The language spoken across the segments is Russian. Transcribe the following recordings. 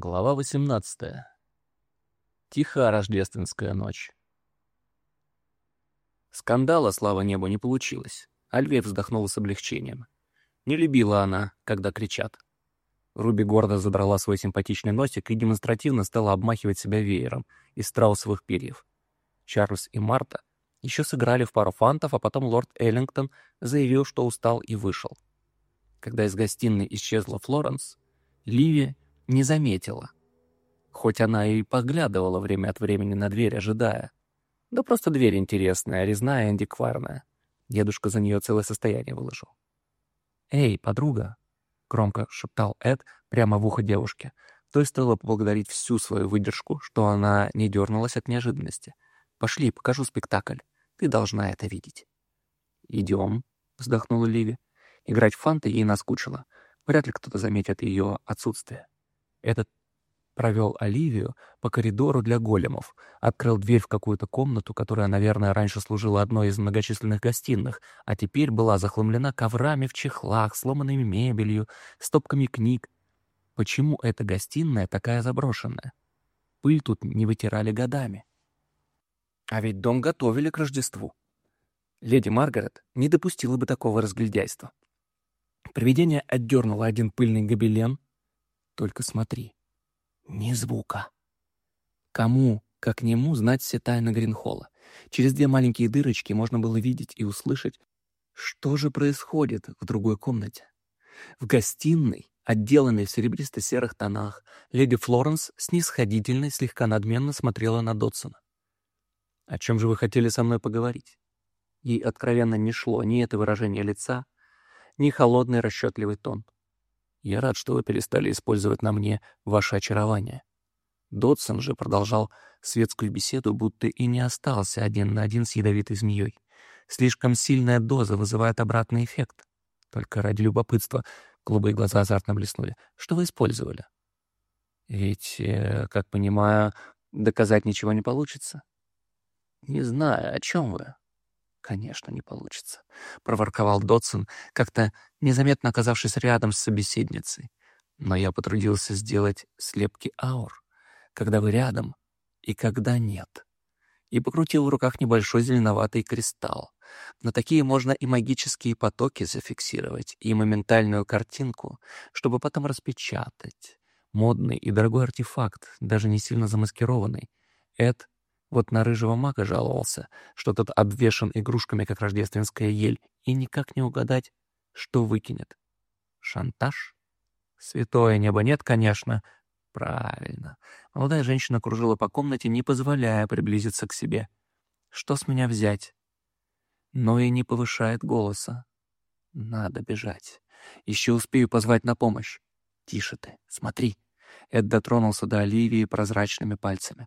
Глава 18. Тихая рождественская ночь. Скандала, слава небу, не получилось. Альвия вздохнула с облегчением. Не любила она, когда кричат. Руби гордо задрала свой симпатичный носик и демонстративно стала обмахивать себя веером из страусовых перьев. Чарльз и Марта еще сыграли в пару фантов, а потом лорд Эллингтон заявил, что устал и вышел. Когда из гостиной исчезла Флоренс, Ливи не заметила. Хоть она и поглядывала время от времени на дверь, ожидая. Да просто дверь интересная, резная антикварная. Дедушка за нее целое состояние выложил. «Эй, подруга!» — громко шептал Эд прямо в ухо девушке. То есть стоило поблагодарить всю свою выдержку, что она не дернулась от неожиданности. «Пошли, покажу спектакль. Ты должна это видеть». «Идем», — вздохнула Ливи. Играть в фанты ей наскучило. Вряд ли кто-то заметит ее отсутствие. Этот провел Оливию по коридору для големов, открыл дверь в какую-то комнату, которая, наверное, раньше служила одной из многочисленных гостиных, а теперь была захламлена коврами в чехлах, сломанными мебелью, стопками книг. Почему эта гостиная такая заброшенная? Пыль тут не вытирали годами. А ведь дом готовили к Рождеству. Леди Маргарет не допустила бы такого разглядяйства. Привидение отдернуло один пыльный гобелен, только смотри. Ни звука. Кому, как нему, знать все тайны Гринхолла? Через две маленькие дырочки можно было видеть и услышать, что же происходит в другой комнате. В гостиной, отделанной в серебристо-серых тонах, леди Флоренс снисходительно и слегка надменно смотрела на Дотсона. «О чем же вы хотели со мной поговорить?» Ей откровенно не шло ни это выражение лица, ни холодный расчетливый тон. Я рад, что вы перестали использовать на мне ваше очарование». Додсон же продолжал светскую беседу, будто и не остался один на один с ядовитой змеей. Слишком сильная доза вызывает обратный эффект. Только ради любопытства голубые глаза азартно блеснули. Что вы использовали? Ведь, э, как понимаю, доказать ничего не получится. Не знаю, о чем вы. «Конечно, не получится», — проворковал Дотсон, как-то незаметно оказавшись рядом с собеседницей. «Но я потрудился сделать слепки аур, когда вы рядом и когда нет». И покрутил в руках небольшой зеленоватый кристалл. На такие можно и магические потоки зафиксировать, и моментальную картинку, чтобы потом распечатать. Модный и дорогой артефакт, даже не сильно замаскированный. Эд вот на рыжего мага жаловался, что тот обвешан игрушками, как рождественская ель, и никак не угадать, что выкинет. Шантаж? Святое небо нет, конечно. Правильно. Молодая женщина кружила по комнате, не позволяя приблизиться к себе. Что с меня взять? Но и не повышает голоса. Надо бежать. Еще успею позвать на помощь. Тише ты, смотри. Эд дотронулся до Оливии прозрачными пальцами.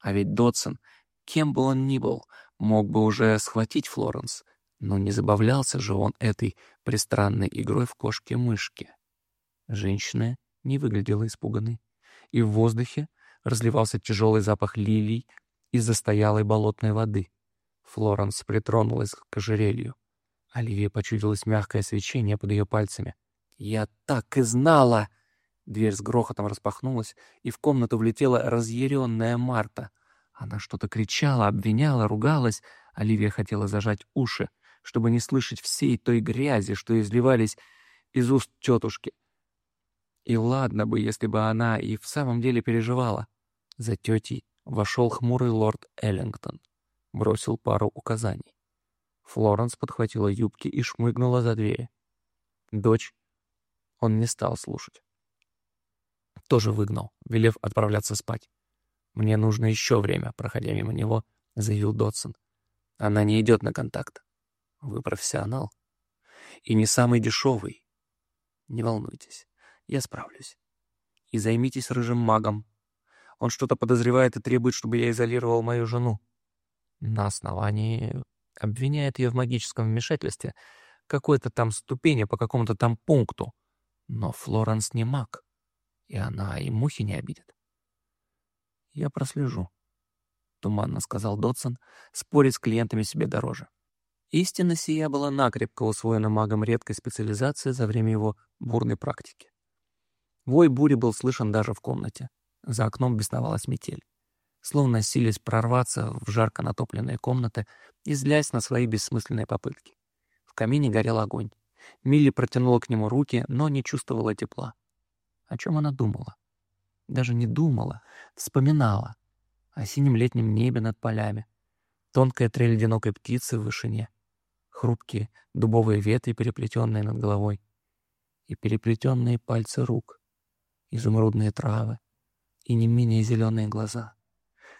А ведь Додсон, кем бы он ни был, мог бы уже схватить Флоренс, но не забавлялся же он этой пристранной игрой в кошки-мышки. Женщина не выглядела испуганной, и в воздухе разливался тяжелый запах лилий и застоялой болотной воды. Флоренс притронулась к ожерелью. Оливия почудилось мягкое свечение под ее пальцами. «Я так и знала!» Дверь с грохотом распахнулась, и в комнату влетела разъяренная Марта. Она что-то кричала, обвиняла, ругалась. Оливия хотела зажать уши, чтобы не слышать всей той грязи, что изливались из уст тетушки. И ладно бы, если бы она и в самом деле переживала. За тетей вошел хмурый лорд Эллингтон. Бросил пару указаний. Флоренс подхватила юбки и шмыгнула за дверь. Дочь он не стал слушать тоже выгнал, велев отправляться спать. «Мне нужно еще время», — проходя мимо него, заявил Дотсон. «Она не идет на контакт. Вы профессионал. И не самый дешевый. Не волнуйтесь, я справлюсь. И займитесь рыжим магом. Он что-то подозревает и требует, чтобы я изолировал мою жену. На основании обвиняет ее в магическом вмешательстве, какой-то там ступени по какому-то там пункту. Но Флоренс не маг и она и мухи не обидит. «Я прослежу», — туманно сказал Дотсон, спорить с клиентами себе дороже. Истина сия была накрепко усвоена магом редкой специализации за время его бурной практики. Вой бури был слышен даже в комнате. За окном бесновалась метель. Словно сились прорваться в жарко натопленные комнаты и злясь на свои бессмысленные попытки. В камине горел огонь. Милли протянула к нему руки, но не чувствовала тепла. О чем она думала? Даже не думала, вспоминала. О синем летнем небе над полями. Тонкая трель одинокой птицы в вышине. Хрупкие дубовые ветви, переплетенные над головой. И переплетенные пальцы рук. Изумрудные травы. И не менее зеленые глаза,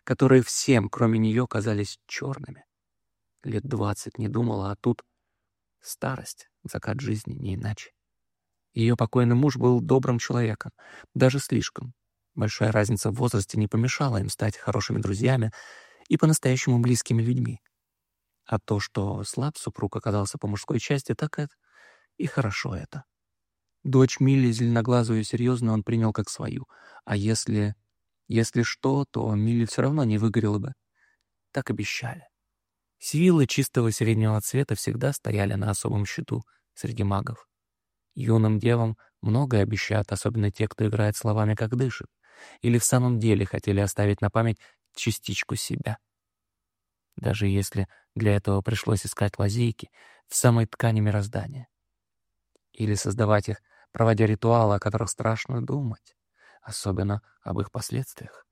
которые всем, кроме нее, казались черными. Лет двадцать не думала, а тут старость, закат жизни, не иначе. Ее покойный муж был добрым человеком, даже слишком. Большая разница в возрасте не помешала им стать хорошими друзьями и по-настоящему близкими людьми. А то, что слаб супруг оказался по мужской части, так это и хорошо это. Дочь Милли, зеленоглазую и серьезную, он принял как свою. А если... если что, то Милли все равно не выгорела бы. Так обещали. Силы чистого среднего цвета всегда стояли на особом счету среди магов. Юным девам многое обещают, особенно те, кто играет словами как дышит, или в самом деле хотели оставить на память частичку себя. Даже если для этого пришлось искать лазейки в самой ткани мироздания. Или создавать их, проводя ритуалы, о которых страшно думать, особенно об их последствиях.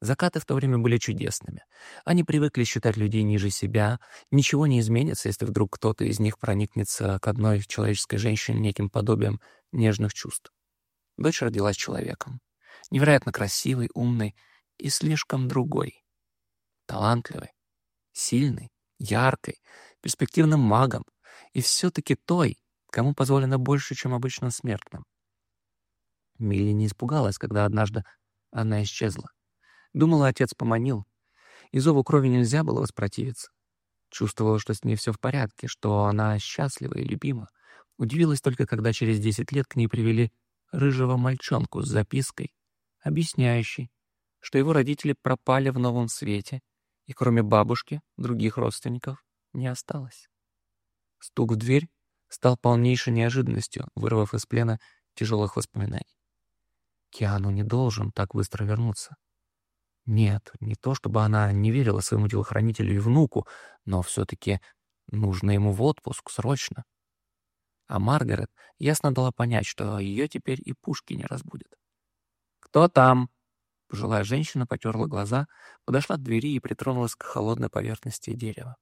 Закаты в то время были чудесными. Они привыкли считать людей ниже себя. Ничего не изменится, если вдруг кто-то из них проникнется к одной человеческой женщине неким подобием нежных чувств. Дочь родилась человеком. Невероятно красивой, умной и слишком другой. Талантливой, сильной, яркой, перспективным магом и все-таки той, кому позволено больше, чем обычным смертным. Милли не испугалась, когда однажды она исчезла. Думала, отец поманил. И зову крови нельзя было воспротивиться. Чувствовала, что с ней все в порядке, что она счастлива и любима. Удивилась только, когда через десять лет к ней привели рыжего мальчонку с запиской, объясняющей, что его родители пропали в новом свете, и кроме бабушки других родственников не осталось. Стук в дверь стал полнейшей неожиданностью, вырвав из плена тяжелых воспоминаний. Киану не должен так быстро вернуться. Нет, не то чтобы она не верила своему телохранителю и внуку, но все-таки нужно ему в отпуск срочно. А Маргарет ясно дала понять, что ее теперь и пушки не разбудят. «Кто там?» Пожилая женщина потерла глаза, подошла к двери и притронулась к холодной поверхности дерева.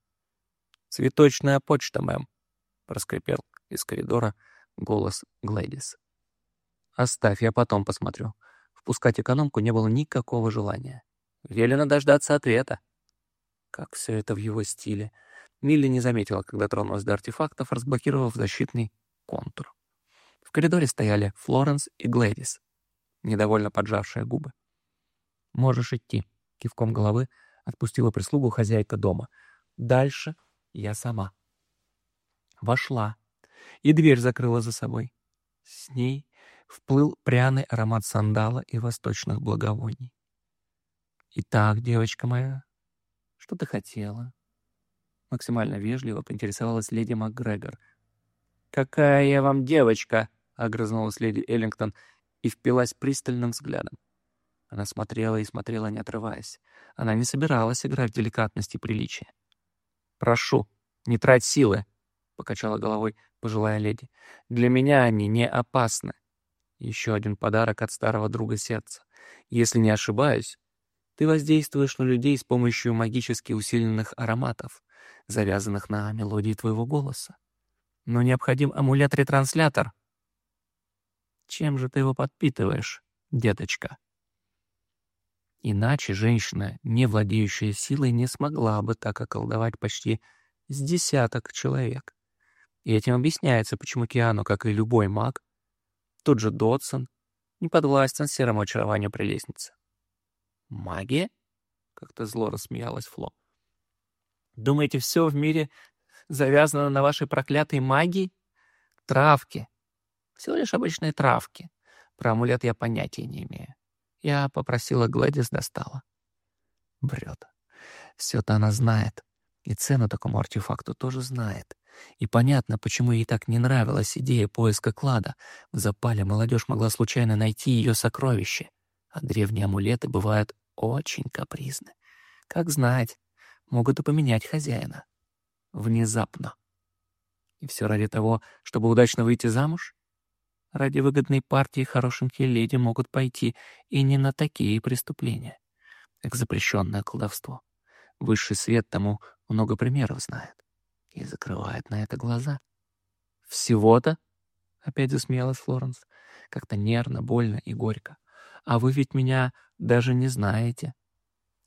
«Цветочная почта, мэм», — проскрипел из коридора голос Глэдис. «Оставь, я потом посмотрю». Впускать экономку не было никакого желания. Велено дождаться ответа. Как все это в его стиле. Милли не заметила, когда тронулась до артефактов, разблокировав защитный контур. В коридоре стояли Флоренс и Глэдис, недовольно поджавшие губы. «Можешь идти», — кивком головы отпустила прислугу хозяйка дома. «Дальше я сама». Вошла, и дверь закрыла за собой. С ней вплыл пряный аромат сандала и восточных благовоний. «Итак, девочка моя, что ты хотела?» Максимально вежливо поинтересовалась леди МакГрегор. «Какая я вам девочка!» — огрызнулась леди Эллингтон и впилась пристальным взглядом. Она смотрела и смотрела, не отрываясь. Она не собиралась играть в деликатность и приличие. «Прошу, не трать силы!» — покачала головой пожилая леди. «Для меня они не опасны. Еще один подарок от старого друга сердца. Если не ошибаюсь, ты воздействуешь на людей с помощью магически усиленных ароматов, завязанных на мелодии твоего голоса. Но необходим амулет-ретранслятор. Чем же ты его подпитываешь, деточка? Иначе женщина, не владеющая силой, не смогла бы так околдовать почти с десяток человек. И этим объясняется, почему Киану, как и любой маг, тот же Додсон, не подвластен серому очарованию прелестницы. «Магия?» — как-то зло рассмеялась Фло. «Думаете, все в мире завязано на вашей проклятой магии? Травки. Всего лишь обычные травки. Про амулет я понятия не имею. Я попросила Глэдис, достала. Бред. Все-то она знает. И цену такому артефакту тоже знает. И понятно, почему ей так не нравилась идея поиска клада. В запале молодежь могла случайно найти ее сокровище, а древние амулеты бывают очень капризны. Как знать, могут и поменять хозяина. Внезапно. И все ради того, чтобы удачно выйти замуж? Ради выгодной партии хорошенькие леди могут пойти и не на такие преступления, как запрещенное колдовство. Высший свет тому много примеров знает и закрывает на это глаза. «Всего-то?» — опять засмеялась Флоренс. Как-то нервно, больно и горько. «А вы ведь меня даже не знаете.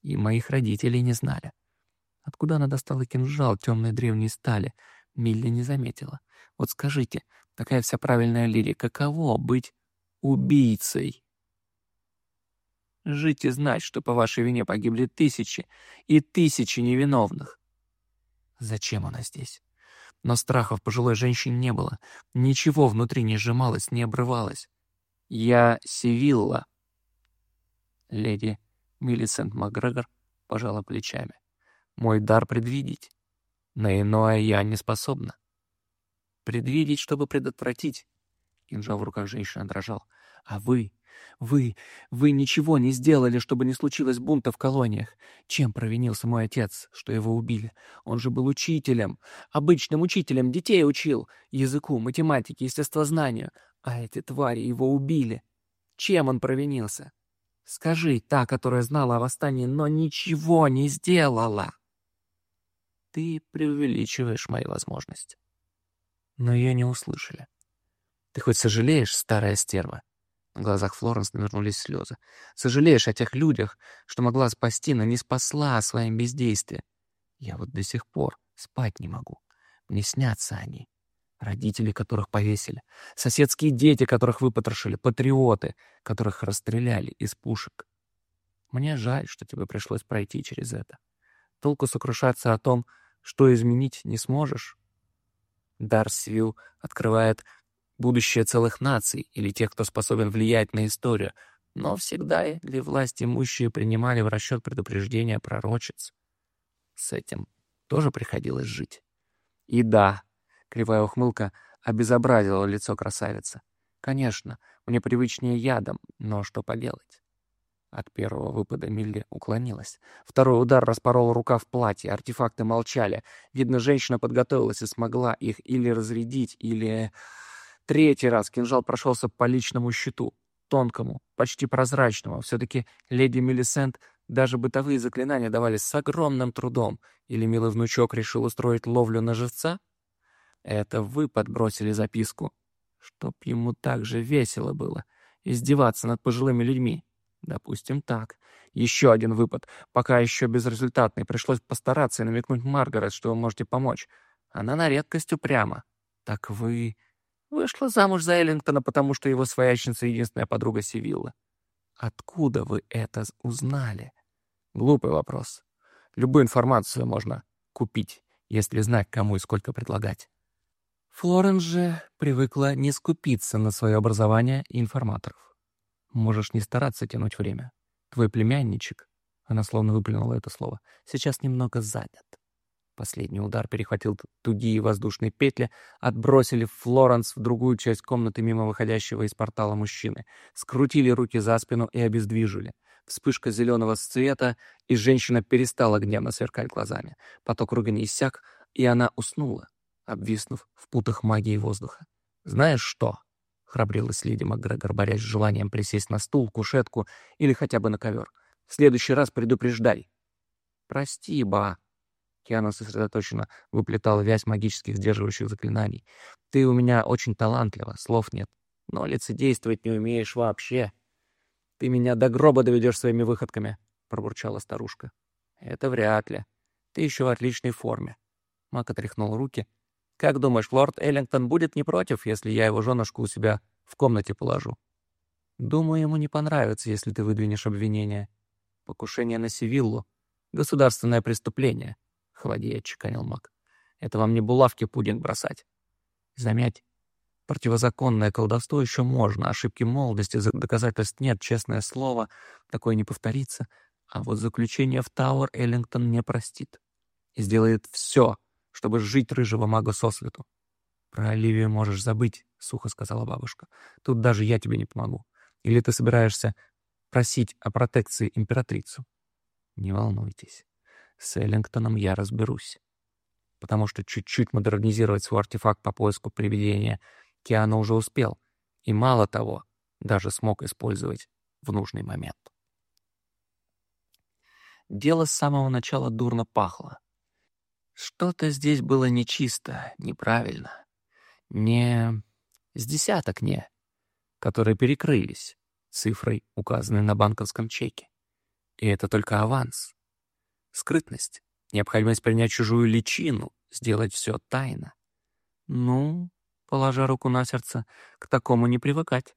И моих родителей не знали. Откуда она достала кинжал темной древней стали? Милли не заметила. Вот скажите, такая вся правильная лири, каково быть убийцей?» Жить и знать, что по вашей вине погибли тысячи и тысячи невиновных. Зачем она здесь? Но страха в пожилой женщине не было. Ничего внутри не сжималось, не обрывалось. «Я Сивилла». Леди Миллисент Макгрегор пожала плечами. «Мой дар предвидеть. На иное я не способна». «Предвидеть, чтобы предотвратить». Кинжал в руках женщины дрожал. «А вы вы, вы ничего не сделали, чтобы не случилось бунта в колониях. Чем провинился мой отец, что его убили? Он же был учителем, обычным учителем, детей учил, языку, математике, естествознанию. А эти твари его убили. Чем он провинился? Скажи, та, которая знала о восстании, но ничего не сделала. Ты преувеличиваешь мои возможности. Но ее не услышали. Ты хоть сожалеешь, старая стерва? В глазах Флоренс навернулись слезы. «Сожалеешь о тех людях, что могла спасти, но не спасла своим бездействием. Я вот до сих пор спать не могу. Мне снятся они. Родители, которых повесили, соседские дети, которых выпотрошили, патриоты, которых расстреляли из пушек. Мне жаль, что тебе пришлось пройти через это. Толку сокрушаться о том, что изменить не сможешь. Дарсвилл открывает будущее целых наций или тех, кто способен влиять на историю, но всегда ли власть имущие принимали в расчет предупреждения пророчиц? С этим тоже приходилось жить. И да, кривая ухмылка обезобразила лицо красавицы. Конечно, мне привычнее ядом, но что поделать? От первого выпада Милли уклонилась. Второй удар распорол рука в платье, артефакты молчали. Видно, женщина подготовилась и смогла их или разрядить, или... Третий раз кинжал прошелся по личному щиту, тонкому, почти прозрачному. Все-таки леди Мелисент даже бытовые заклинания давались с огромным трудом. Или милый внучок решил устроить ловлю на живца? Это вы подбросили записку. Чтоб ему так же весело было. Издеваться над пожилыми людьми. Допустим, так. Еще один выпад, пока еще безрезультатный. Пришлось постараться и намекнуть Маргарет, что вы можете помочь. Она на редкость упряма. Так вы Вышла замуж за Эллингтона, потому что его своячница — единственная подруга Сивилла. Откуда вы это узнали? Глупый вопрос. Любую информацию можно купить, если знать, кому и сколько предлагать. Флоренс же привыкла не скупиться на свое образование и информаторов. Можешь не стараться тянуть время. Твой племянничек, она словно выплюнула это слово, сейчас немного занят. Последний удар перехватил тугие воздушные петли, отбросили Флоренс в другую часть комнаты мимо выходящего из портала мужчины, скрутили руки за спину и обездвижили. Вспышка зеленого цвета, и женщина перестала гневно сверкать глазами. Поток ругани иссяк, и она уснула, обвиснув в путах магии воздуха. «Знаешь что?» — храбрилась леди МакГрегор, борясь с желанием присесть на стул, кушетку или хотя бы на ковер. «В следующий раз предупреждай». «Прости, ба», Киана сосредоточенно выплетала вязь магических сдерживающих заклинаний. «Ты у меня очень талантлива, слов нет. Но лицедействовать не умеешь вообще. Ты меня до гроба доведешь своими выходками», — пробурчала старушка. «Это вряд ли. Ты еще в отличной форме». Мак отряхнул руки. «Как думаешь, лорд Эллингтон будет не против, если я его женушку у себя в комнате положу?» «Думаю, ему не понравится, если ты выдвинешь обвинение. Покушение на Сивиллу — государственное преступление» холодея отчеканил маг. «Это вам не булавки пудинг бросать. Замять. Противозаконное колдовство еще можно, ошибки молодости, доказательств нет, честное слово, такое не повторится. А вот заключение в Тауэр Эллингтон не простит. И сделает все, чтобы сжить рыжего мага сосвету. «Про Оливию можешь забыть», — сухо сказала бабушка. «Тут даже я тебе не помогу. Или ты собираешься просить о протекции императрицу?» «Не волнуйтесь. С Эллингтоном я разберусь. Потому что чуть-чуть модернизировать свой артефакт по поиску привидения Киану уже успел. И мало того, даже смог использовать в нужный момент. Дело с самого начала дурно пахло. Что-то здесь было нечисто, неправильно. Не с десяток «не», которые перекрылись цифрой, указанной на банковском чеке. И это только аванс. Скрытность, необходимость принять чужую личину, сделать все тайно. Ну, положа руку на сердце, к такому не привыкать.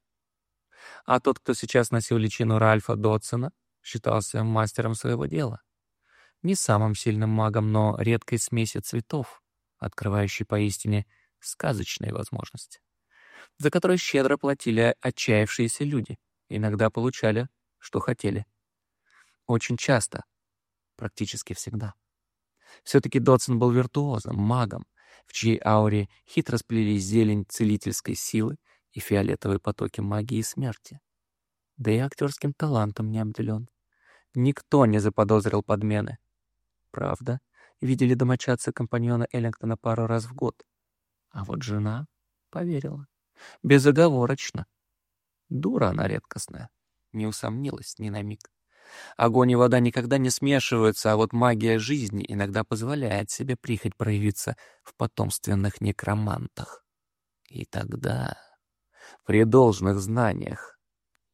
А тот, кто сейчас носил личину Ральфа Дотсона, считался мастером своего дела. Не самым сильным магом, но редкой смеси цветов, открывающей поистине сказочные возможности, за которые щедро платили отчаявшиеся люди, иногда получали, что хотели. Очень часто, практически всегда. Все-таки Дотсон был виртуозом, магом, в чьей ауре хитро сплелись зелень целительской силы и фиолетовые потоки магии смерти. Да и актерским талантом не обделен. Никто не заподозрил подмены. Правда, видели домочадцы компаньона Эллингтона пару раз в год. А вот жена поверила. Безоговорочно. Дура она редкостная. Не усомнилась ни на миг. Огонь и вода никогда не смешиваются, а вот магия жизни иногда позволяет себе прихоть проявиться в потомственных некромантах. И тогда, при должных знаниях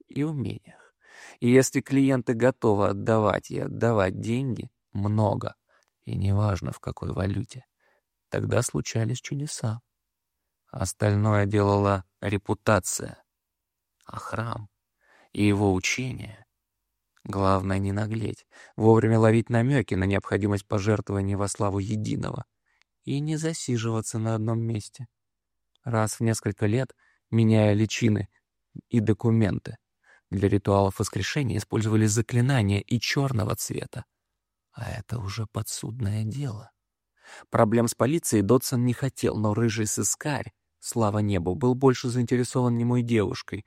и умениях, и если клиенты готовы отдавать и отдавать деньги, много, и неважно в какой валюте, тогда случались чудеса. Остальное делала репутация, а храм и его учение. Главное не наглеть, вовремя ловить намеки на необходимость пожертвования во славу единого и не засиживаться на одном месте. Раз в несколько лет, меняя личины и документы, для ритуалов воскрешения использовали заклинания и черного цвета. А это уже подсудное дело. Проблем с полицией Додсон не хотел, но рыжий сыскарь, слава небу, был больше заинтересован немой девушкой,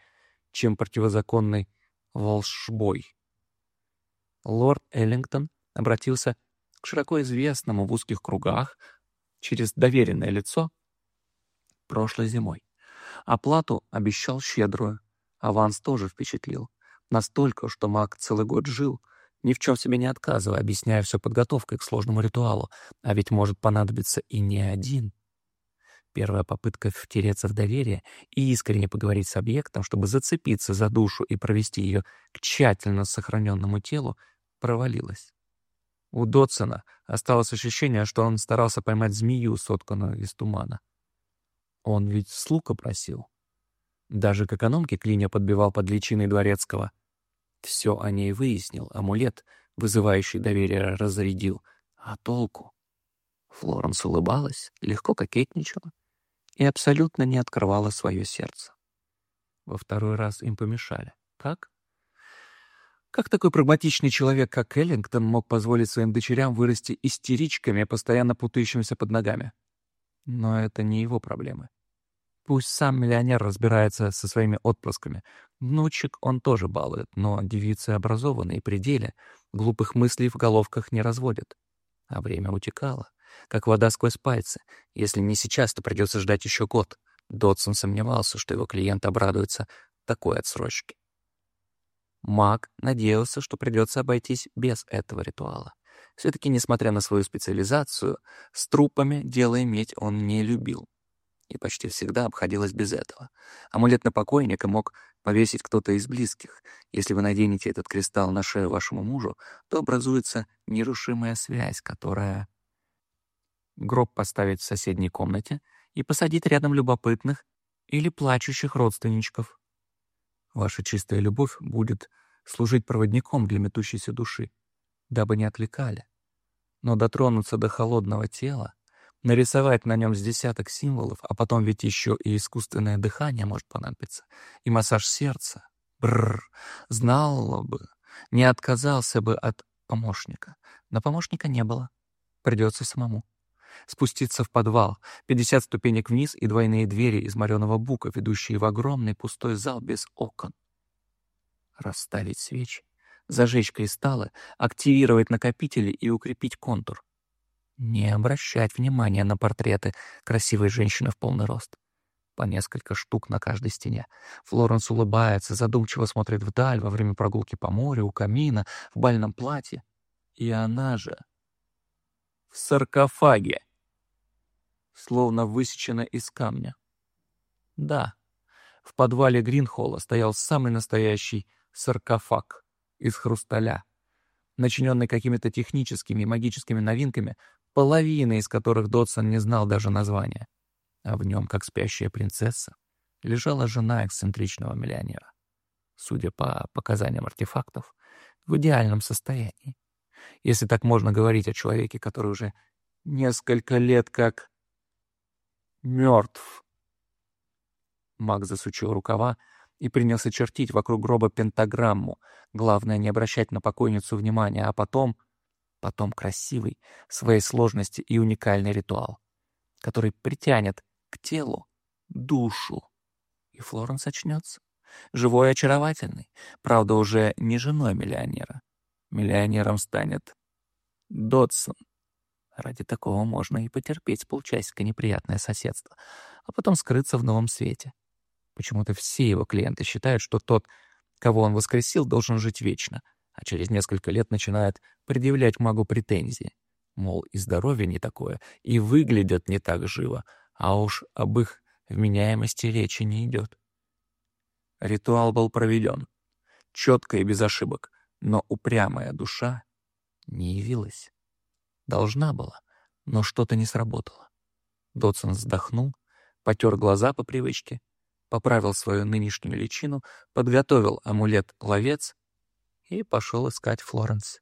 чем противозаконной волшбой. Лорд Эллингтон обратился к широко известному в узких кругах через доверенное лицо прошлой зимой. Оплату обещал щедрую, Аванс тоже впечатлил. Настолько, что маг целый год жил, ни в чем себе не отказывая, объясняя все подготовкой к сложному ритуалу, а ведь может понадобиться и не один. Первая попытка втереться в доверие и искренне поговорить с объектом, чтобы зацепиться за душу и провести ее к тщательно сохраненному телу, провалилась. У Дотсона осталось ощущение, что он старался поймать змею, сотканную из тумана. Он ведь с лука просил. Даже к экономке Клиня подбивал под личиной дворецкого. Все о ней выяснил, амулет, вызывающий доверие, разрядил. А толку? Флоренс улыбалась, легко кокетничала и абсолютно не открывала свое сердце. Во второй раз им помешали. Как? Как такой прагматичный человек, как Эллингтон, мог позволить своим дочерям вырасти истеричками, постоянно путающимися под ногами? Но это не его проблемы. Пусть сам миллионер разбирается со своими отпрысками. Внучек он тоже балует, но девицы образованные при деле, глупых мыслей в головках не разводят. А время утекало, как вода сквозь пальцы. Если не сейчас, то придется ждать еще год. Додсон сомневался, что его клиент обрадуется такой отсрочке. Маг надеялся, что придется обойтись без этого ритуала. Все-таки, несмотря на свою специализацию, с трупами дело иметь он не любил и почти всегда обходилось без этого. Амулет на покойника мог повесить кто-то из близких. Если вы наденете этот кристалл на шею вашему мужу, то образуется нерушимая связь, которая... Гроб поставить в соседней комнате и посадить рядом любопытных или плачущих родственничков. Ваша чистая любовь будет служить проводником для метущейся души, дабы не отвлекали. Но дотронуться до холодного тела нарисовать на нем с десяток символов, а потом ведь еще и искусственное дыхание может понадобиться, и массаж сердца. Бррр, знал бы, не отказался бы от помощника. Но помощника не было. Придется самому. спуститься в подвал, 50 ступенек вниз и двойные двери из мореного бука, ведущие в огромный пустой зал без окон. Расставить свечи, зажечь кристаллы, активировать накопители и укрепить контур. Не обращать внимания на портреты красивой женщины в полный рост. По несколько штук на каждой стене. Флоренс улыбается, задумчиво смотрит вдаль во время прогулки по морю, у камина, в бальном платье. И она же в саркофаге, словно высечена из камня. Да, в подвале Гринхолла стоял самый настоящий саркофаг из хрусталя, начиненный какими-то техническими и магическими новинками, половина из которых Додсон не знал даже названия. А в нем, как спящая принцесса, лежала жена эксцентричного миллионера. Судя по показаниям артефактов, в идеальном состоянии. Если так можно говорить о человеке, который уже несколько лет как мертв. Маг засучил рукава и принялся чертить вокруг гроба пентаграмму. Главное, не обращать на покойницу внимания, а потом... Потом красивый, в своей сложности и уникальный ритуал, который притянет к телу душу. И Флоренс очнется. Живой и очаровательный. Правда, уже не женой миллионера. Миллионером станет Додсон. Ради такого можно и потерпеть полчасика неприятное соседство, а потом скрыться в новом свете. Почему-то все его клиенты считают, что тот, кого он воскресил, должен жить вечно, а через несколько лет начинают предъявлять магу претензии. Мол, и здоровье не такое, и выглядят не так живо, а уж об их вменяемости речи не идет. Ритуал был проведен. Четко и без ошибок, но упрямая душа не явилась. Должна была, но что-то не сработало. Додсон вздохнул, потер глаза по привычке поправил свою нынешнюю личину, подготовил амулет-ловец и пошел искать Флоренс.